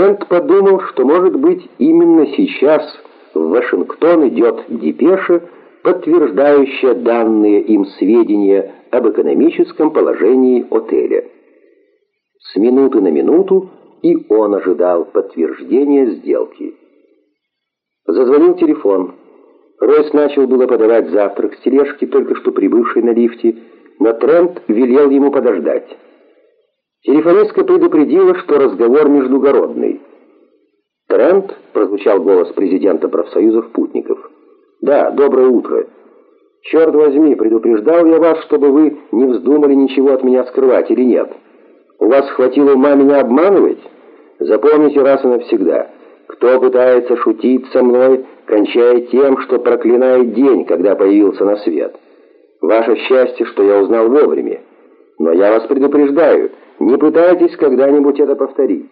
Трент подумал, что, может быть, именно сейчас в Вашингтон идет депеша, подтверждающая данные им сведения об экономическом положении отеля. С минуты на минуту и он ожидал подтверждения сделки. Зазвонил телефон. Ройс начал было подавать завтрак с тележки, только что прибывшей на лифте, но Трент велел ему подождать. Телефонистка предупредила, что разговор междугородный. «Трент?» — прозвучал голос президента профсоюзов путников. «Да, доброе утро. Черт возьми, предупреждал я вас, чтобы вы не вздумали ничего от меня скрывать или нет? У вас хватило ума меня обманывать? Запомните раз и навсегда. Кто пытается шутить со мной, кончает тем, что проклинает день, когда появился на свет. Ваше счастье, что я узнал вовремя. Но я вас предупреждаю, не пытайтесь когда-нибудь это повторить.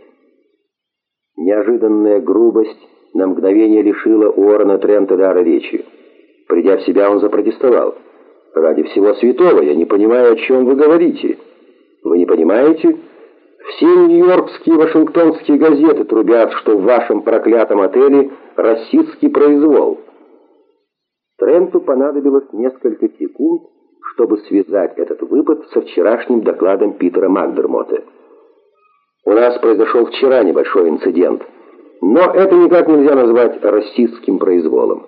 Неожиданная грубость на мгновение лишила Уоррена Трента дара речи. Придя в себя, он запротестовал. «Ради всего святого, я не понимаю, о чем вы говорите». «Вы не понимаете?» Все нью-йоркские и вашингтонские газеты трубят, что в вашем проклятом отеле расистский произвол. Тренту понадобилось несколько секунд, чтобы связать этот выпад со вчерашним докладом Питера Макдермота. У нас произошел вчера небольшой инцидент, но это никак нельзя назвать расистским произволом.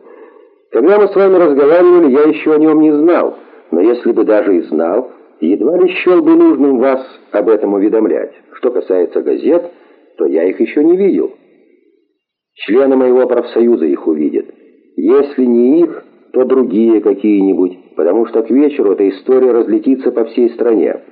Когда мы с вами разговаривали, я еще о нем не знал, но если бы даже и знал, едва ли счел бы нужным вас об этом уведомлять. Что касается газет, то я их еще не видел. Члены моего профсоюза их увидят. Если не их, то другие какие-нибудь, потому что к вечеру эта история разлетится по всей стране.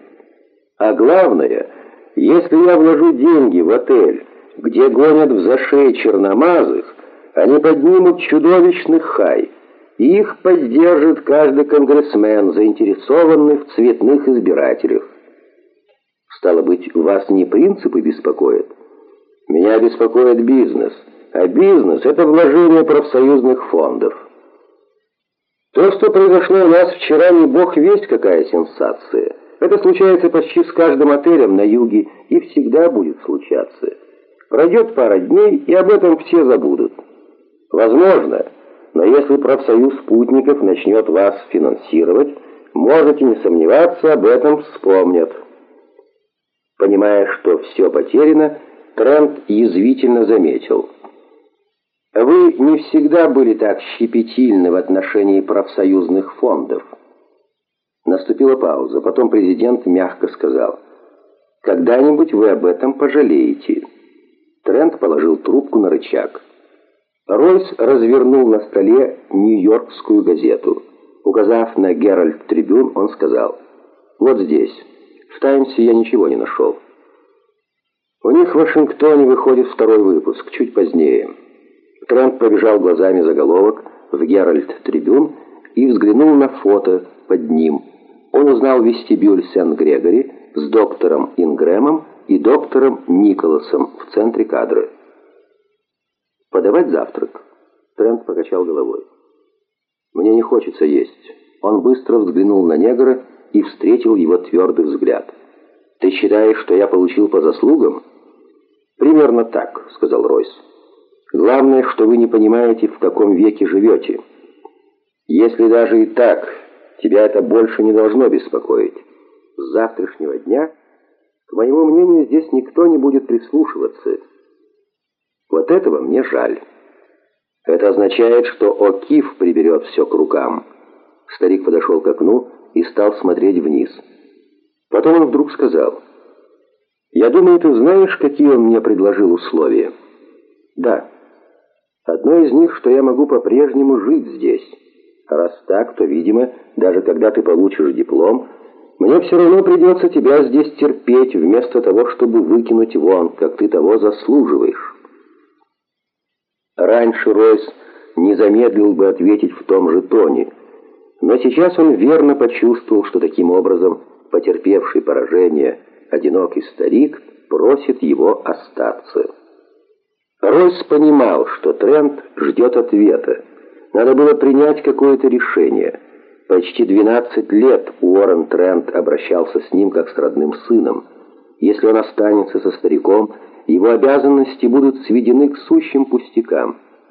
А главное, если я вложу деньги в отель, где гонят в зашей черномазых, они поднимут чудовищный хай. Их поддержит каждый конгрессмен, заинтересованный в цветных избирателях. Стало быть, вас не принципы беспокоят? Меня беспокоит бизнес, а бизнес – это вложение профсоюзных фондов. То, что произошло у нас вчера, не бог весть какая сенсация. Это случается почти с каждым отелем на юге и всегда будет случаться. Пройдет пара дней, и об этом все забудут. Возможно, но если профсоюз спутников начнет вас финансировать, можете не сомневаться, об этом вспомнят. Понимая, что все потеряно, Трент язвительно заметил. Вы не всегда были так щепетильны в отношении профсоюзных фондов. Наступила пауза, потом президент мягко сказал, «Когда-нибудь вы об этом пожалеете». Трент положил трубку на рычаг. Ройс развернул на столе Нью-Йоркскую газету. Указав на Геральт Трибюн, он сказал, «Вот здесь. В Таймсе я ничего не нашел». У них в Вашингтоне выходит второй выпуск, чуть позднее. Трент побежал глазами заголовок в Геральт Трибюн и взглянул на фото под ним. Он узнал вестибюль Сент-Грегори с доктором Ингрэмом и доктором Николасом в центре кадра. «Подавать завтрак?» Трент покачал головой. «Мне не хочется есть». Он быстро взглянул на негра и встретил его твердый взгляд. «Ты считаешь, что я получил по заслугам?» «Примерно так», — сказал Ройс. «Главное, что вы не понимаете, в каком веке живете. Если даже и так, тебя это больше не должно беспокоить. С завтрашнего дня, к моему мнению, здесь никто не будет прислушиваться». Вот этого мне жаль. Это означает, что О'Кив приберет все к рукам. Старик подошел к окну и стал смотреть вниз. Потом он вдруг сказал, «Я думаю, ты знаешь, какие он мне предложил условия?» «Да. Одно из них, что я могу по-прежнему жить здесь. Раз так, то, видимо, даже когда ты получишь диплом, мне все равно придется тебя здесь терпеть, вместо того, чтобы выкинуть вон, как ты того заслуживаешь». Раньше Ройс не замедлил бы ответить в том же тоне, но сейчас он верно почувствовал, что таким образом потерпевший поражение одинокий старик просит его остаться. Ройс понимал, что Трент ждет ответа. Надо было принять какое-то решение. Почти 12 лет Уоррен Трент обращался с ним как с родным сыном. Если он останется со стариком, его обязанности будут сведены к сущим пустякам.